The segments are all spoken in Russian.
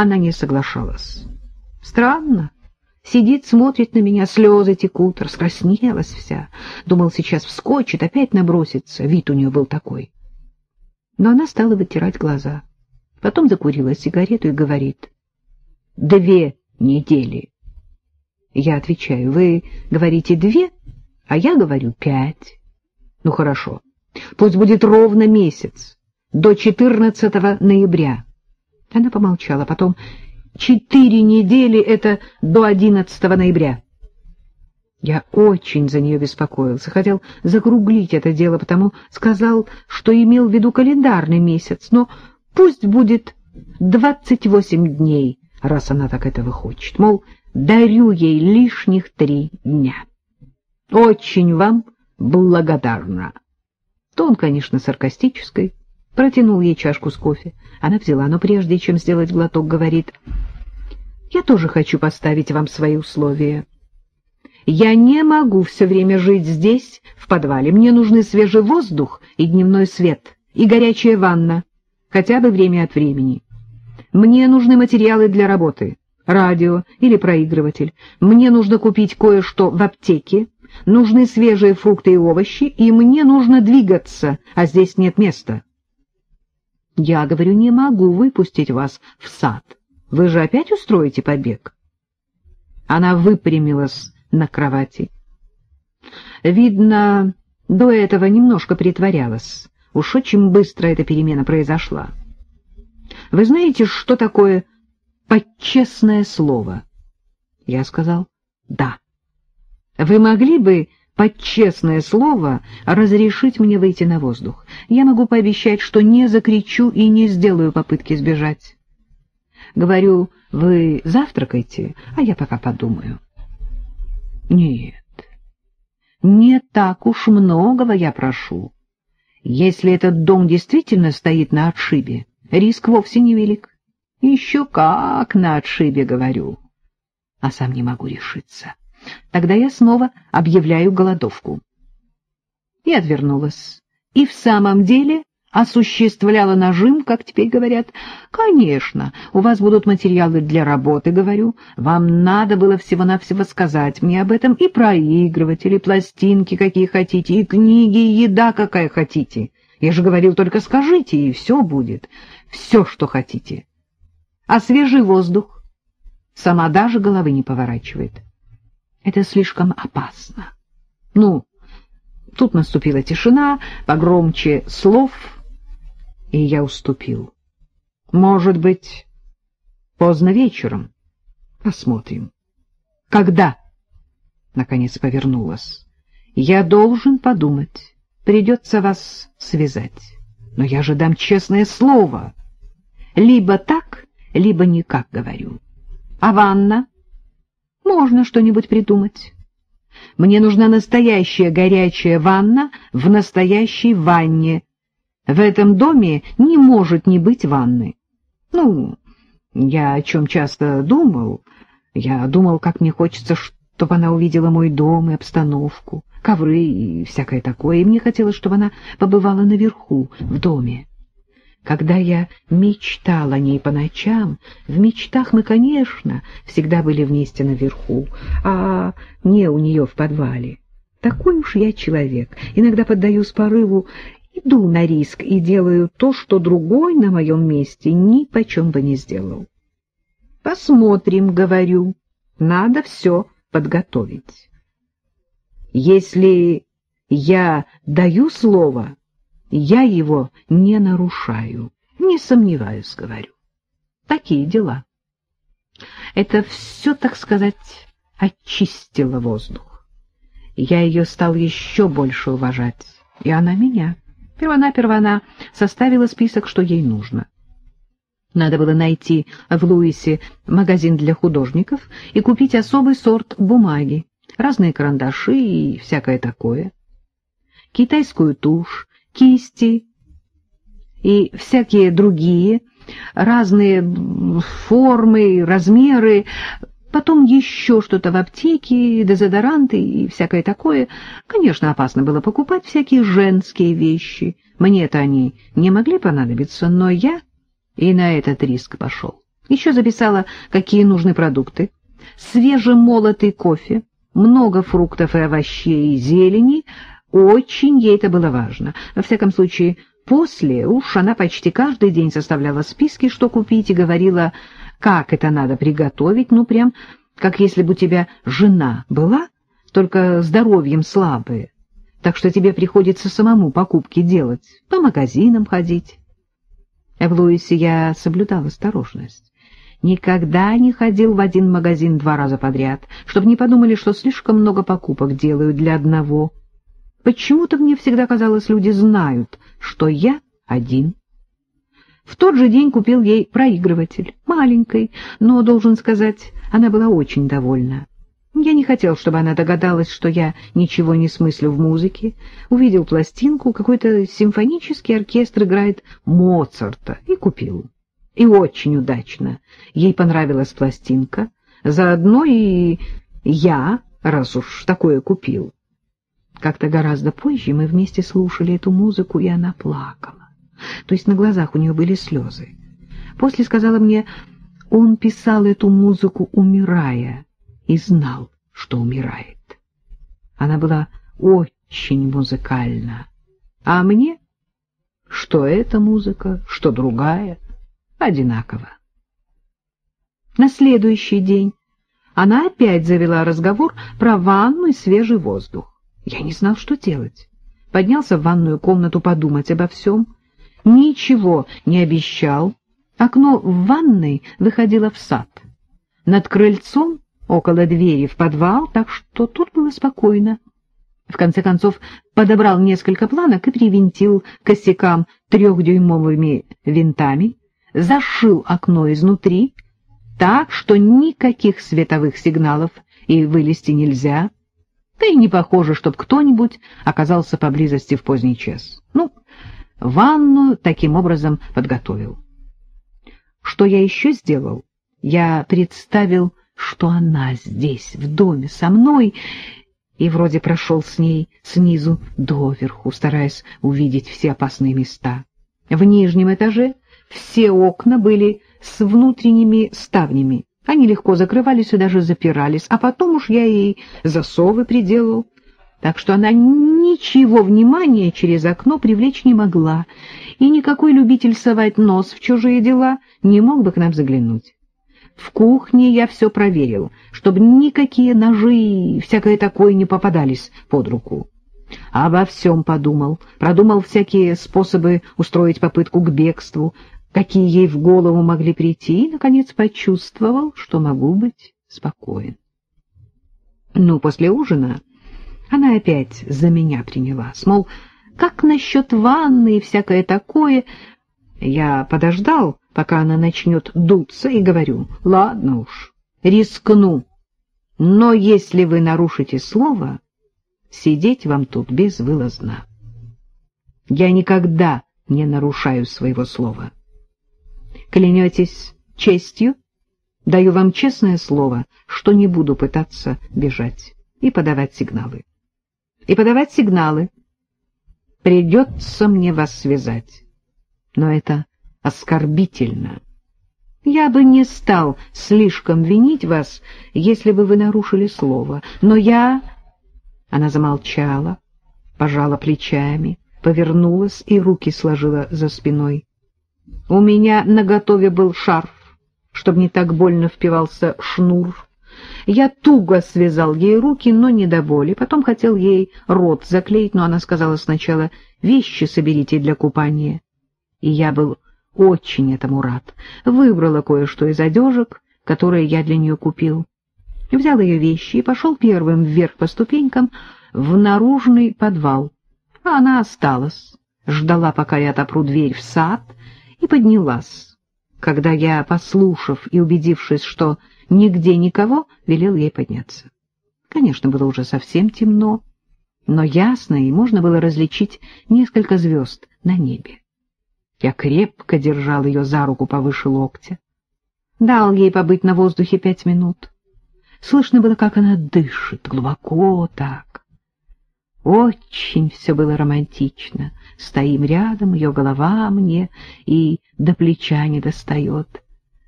Она не соглашалась. Странно. Сидит, смотрит на меня, слезы текут, раскраснелась вся. Думал, сейчас вскочит, опять набросится. Вид у нее был такой. Но она стала вытирать глаза. Потом закурила сигарету и говорит. «Две недели». Я отвечаю, вы говорите «две», а я говорю «пять». Ну, хорошо. Пусть будет ровно месяц, до 14 ноября. Она помолчала, потом четыре недели — это до 11 ноября. Я очень за нее беспокоился, хотел закруглить это дело, потому сказал, что имел в виду календарный месяц, но пусть будет 28 дней, раз она так этого хочет. Мол, дарю ей лишних три дня. Очень вам благодарна. Тон, конечно, саркастический. Протянул ей чашку с кофе. Она взяла, но прежде чем сделать глоток, говорит, «Я тоже хочу поставить вам свои условия. Я не могу все время жить здесь, в подвале. Мне нужны свежий воздух и дневной свет, и горячая ванна, хотя бы время от времени. Мне нужны материалы для работы, радио или проигрыватель. Мне нужно купить кое-что в аптеке, нужны свежие фрукты и овощи, и мне нужно двигаться, а здесь нет места. Я говорю, не могу выпустить вас в сад. Вы же опять устроите побег? Она выпрямилась на кровати. Видно, до этого немножко притворялась. Уж очень быстро эта перемена произошла. Вы знаете, что такое подчестное слово? Я сказал «да». Вы могли бы под честное слово разрешить мне выйти на воздух? Я могу пообещать, что не закричу и не сделаю попытки сбежать. Говорю, вы завтракайте, а я пока подумаю. Нет, не так уж многого я прошу. Если этот дом действительно стоит на отшибе, риск вовсе не велик. Еще как на отшибе, говорю. А сам не могу решиться. Тогда я снова объявляю голодовку. И отвернулась. И в самом деле осуществляла нажим, как теперь говорят. Конечно, у вас будут материалы для работы, говорю. Вам надо было всего-навсего сказать мне об этом и проигрывать, или пластинки какие хотите, и книги, и еда какая хотите. Я же говорил, только скажите, и все будет. Все, что хотите. А свежий воздух сама даже головы не поворачивает. Это слишком опасно. Ну, тут наступила тишина, погромче слов, и я уступил. Может быть, поздно вечером. Посмотрим. Когда? Наконец повернулась. Я должен подумать. Придется вас связать. Но я же дам честное слово. Либо так, либо никак, говорю. А ванна? Можно что-нибудь придумать. Мне нужна настоящая горячая ванна в настоящей ванне. В этом доме не может не быть ванны. Ну, я о чем часто думал. Я думал, как мне хочется, чтобы она увидела мой дом и обстановку, ковры и всякое такое, и мне хотелось, чтобы она побывала наверху, в доме. Когда я мечтал о ней по ночам, в мечтах мы, конечно, всегда были вместе наверху, а не у нее в подвале. Такой уж я человек. Иногда поддаюсь порыву, иду на риск и делаю то, что другой на моем месте ни почем бы не сделал. Посмотрим, говорю, надо все подготовить. Если я даю слово, я его не нарушаю, не сомневаюсь, говорю. Такие дела. Это все, так сказать, очистило воздух. Я ее стал еще больше уважать, и она меня. Первонаперво она составила список, что ей нужно. Надо было найти в Луисе магазин для художников и купить особый сорт бумаги, разные карандаши и всякое такое. Китайскую тушь, кисти и всякие другие, разные формы, размеры, потом еще что-то в аптеке, дезодоранты и всякое такое. Конечно, опасно было покупать всякие женские вещи. Мне-то они не могли понадобиться, но я и на этот риск пошел. Еще записала, какие нужны продукты. Свежемолотый кофе, много фруктов и овощей и зелени. Очень ей это было важно. Во всяком случае, после уж она почти каждый день составляла списки, что купить, и говорила, как это надо приготовить, ну прям как если бы у тебя жена была, только здоровьем слабая, так что тебе приходится самому покупки делать, по магазинам ходить. В Луисе я соблюдал осторожность. Никогда не ходил в один магазин два раза подряд, чтобы не подумали, что слишком много покупок делаю для одного. Почему-то мне всегда казалось, люди знают, что я один. В тот же день купил ей проигрыватель, маленький, но, должен сказать, она была очень довольна. Я не хотел, чтобы она догадалась, что я ничего не смыслю в музыке. Увидел пластинку, какой-то симфонический оркестр играет Моцарта, и купил. И очень удачно. Ей понравилась пластинка. Заодно и я, раз уж такое купил. Как-то гораздо позже мы вместе слушали эту музыку, и она плакала. То есть на глазах у нее были слезы. После сказала мне, он писал эту музыку, умирая и знал, что умирает. Она была очень музыкальна. А мне, что эта музыка, что другая, одинаково. На следующий день она опять завела разговор про ванну и свежий воздух. Я не знал, что делать. Поднялся в ванную комнату подумать обо всем. Ничего не обещал. Окно в ванной выходило в сад. Над крыльцом около двери в подвал, так что тут было спокойно. В конце концов, подобрал несколько планок и привинтил косякам трехдюймовыми винтами, зашил окно изнутри, так, что никаких световых сигналов и вылезти нельзя. Да и не похоже, чтоб кто-нибудь оказался поблизости в поздний час. Ну, ванну таким образом подготовил. Что я еще сделал? Я представил что она здесь, в доме, со мной, и вроде прошел с ней снизу доверху, стараясь увидеть все опасные места. В нижнем этаже все окна были с внутренними ставнями. Они легко закрывались и даже запирались, а потом уж я ей засовы приделал, так что она ничего внимания через окно привлечь не могла, и никакой любитель совать нос в чужие дела не мог бы к нам заглянуть. В кухне я все проверил, чтобы никакие ножи и всякое такое не попадались под руку. Обо всем подумал, продумал всякие способы устроить попытку к бегству, какие ей в голову могли прийти, и, наконец, почувствовал, что могу быть спокоен. Ну, после ужина она опять за меня принялась, мол, как насчет ванны и всякое такое. Я подождал, пока она начнет дуться, и говорю, ладно уж, рискну, но если вы нарушите слово, сидеть вам тут безвылазно. Я никогда не нарушаю своего слова. Клянетесь честью? Даю вам честное слово, что не буду пытаться бежать и подавать сигналы. И подавать сигналы. Придется мне вас связать. Но это оскорбительно. Я бы не стал слишком винить вас, если бы вы нарушили слово, но я... Она замолчала, пожала плечами, повернулась и руки сложила за спиной. У меня наготове был шарф, чтобы не так больно впивался шнур. Я туго связал ей руки, но не до боли. Потом хотел ей рот заклеить, но она сказала сначала «Вещи соберите для купания». И я был очень этому рад. Выбрала кое-что из одежек, которые я для нее купил. Взял ее вещи и пошел первым вверх по ступенькам в наружный подвал. А она осталась, ждала, пока я отопру дверь в сад, и поднялась. Когда я, послушав и убедившись, что нигде никого, велел ей подняться. Конечно, было уже совсем темно, но ясно, и можно было различить несколько звезд на небе. Я крепко держал ее за руку повыше локтя. Дал ей побыть на воздухе пять минут. Слышно было, как она дышит, глубоко так. Очень все было романтично. Стоим рядом, ее голова мне и до плеча не достает.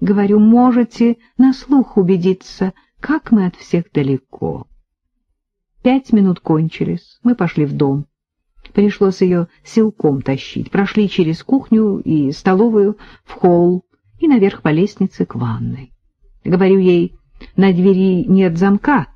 Говорю, можете на слух убедиться, как мы от всех далеко. Пять минут кончились, мы пошли в дом. Пришлось ее силком тащить. Прошли через кухню и столовую в холл и наверх по лестнице к ванной. Говорю ей, на двери нет замка,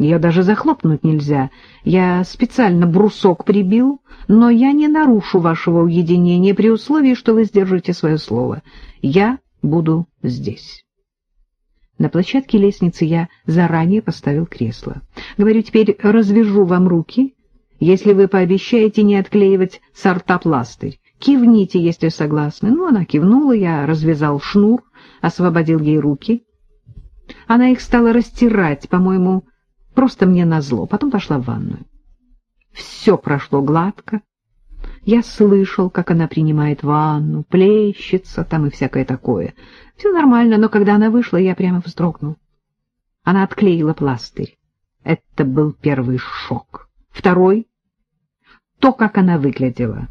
ее даже захлопнуть нельзя. Я специально брусок прибил, но я не нарушу вашего уединения при условии, что вы сдержите свое слово. Я буду здесь. На площадке лестницы я заранее поставил кресло. Говорю, теперь развяжу вам руки, если вы пообещаете не отклеивать сорта пластырь. Кивните, если согласны. Ну, она кивнула, я развязал шнур, освободил ей руки. Она их стала растирать, по-моему, просто мне назло. Потом пошла в ванную. Все прошло гладко. Я слышал, как она принимает ванну, плещется там и всякое такое. Все нормально, но когда она вышла, я прямо вздрогнул. Она отклеила пластырь. Это был первый шок. Второй — то, как она выглядела.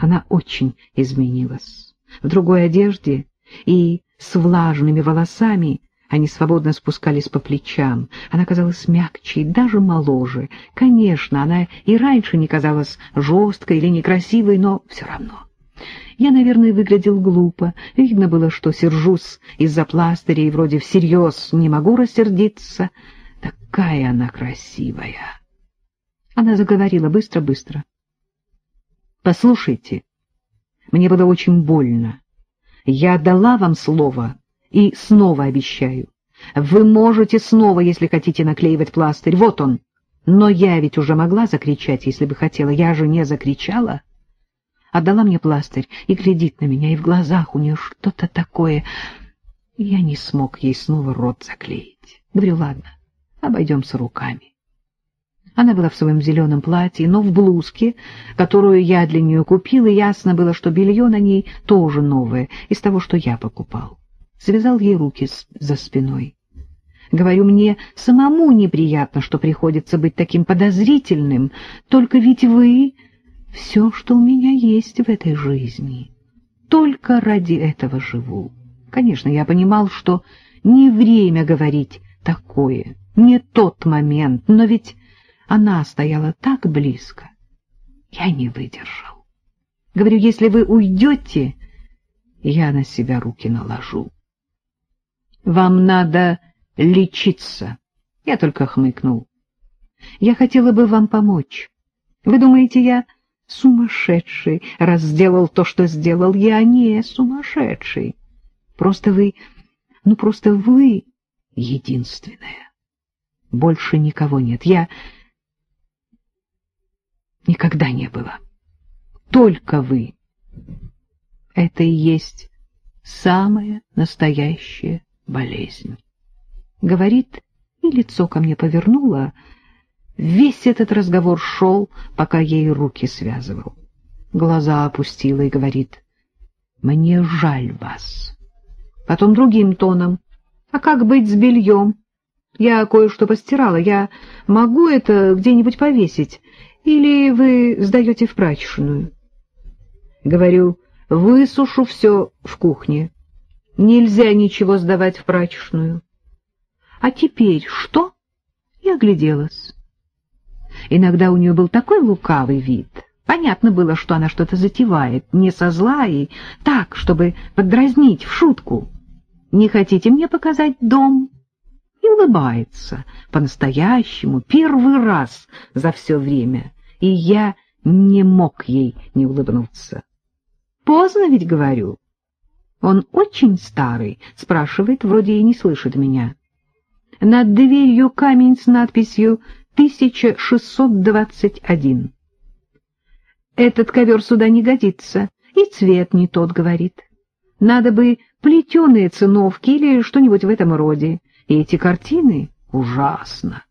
Она очень изменилась. В другой одежде и с влажными волосами они свободно спускались по плечам. Она казалась мягче и даже моложе. Конечно, она и раньше не казалась жесткой или некрасивой, но все равно. Я, наверное, выглядел глупо. Видно было, что сержусь из-за пластыря и вроде всерьез не могу рассердиться. Такая она красивая. Она заговорила быстро-быстро. «Послушайте, мне было очень больно. Я дала вам слово» И снова обещаю, вы можете снова, если хотите, наклеивать пластырь. Вот он. Но я ведь уже могла закричать, если бы хотела. Я же не закричала. Отдала мне пластырь и глядит на меня, и в глазах у нее что-то такое. Я не смог ей снова рот заклеить. Говорю, ладно, обойдемся руками. Она была в своем зеленом платье, но в блузке, которую я для нее купил, и ясно было, что белье на ней тоже новое, из того, что я покупал связал ей руки за спиной. Говорю, мне самому неприятно, что приходится быть таким подозрительным, только ведь вы — все, что у меня есть в этой жизни. Только ради этого живу. Конечно, я понимал, что не время говорить такое, не тот момент, но ведь она стояла так близко. Я не выдержал. Говорю, если вы уйдете, я на себя руки наложу. Вам надо лечиться. Я только хмыкнул. Я хотела бы вам помочь. Вы думаете, я сумасшедший, раз сделал то, что сделал? Я не сумасшедший. Просто вы, ну просто вы единственная. Больше никого нет. Я никогда не было. Только вы. Это и есть самое настоящее болезнь. Говорит, и лицо ко мне повернуло. Весь этот разговор шел, пока ей руки связывал. Глаза опустила и говорит, «Мне жаль вас». Потом другим тоном, «А как быть с бельем? Я кое-что постирала, я могу это где-нибудь повесить, или вы сдаете в прачечную?» Говорю, «Высушу все в кухне». Нельзя ничего сдавать в прачечную. А теперь что? Я огляделась. Иногда у нее был такой лукавый вид. Понятно было, что она что-то затевает, не со зла и так, чтобы поддразнить в шутку. «Не хотите мне показать дом?» И улыбается по-настоящему, первый раз за все время, и я не мог ей не улыбнуться. «Поздно ведь, говорю». Он очень старый, спрашивает, вроде и не слышит меня. Над дверью камень с надписью 1621. Этот ковер сюда не годится, и цвет не тот, говорит. Надо бы плетеные циновки или что-нибудь в этом роде. И эти картины ужасно.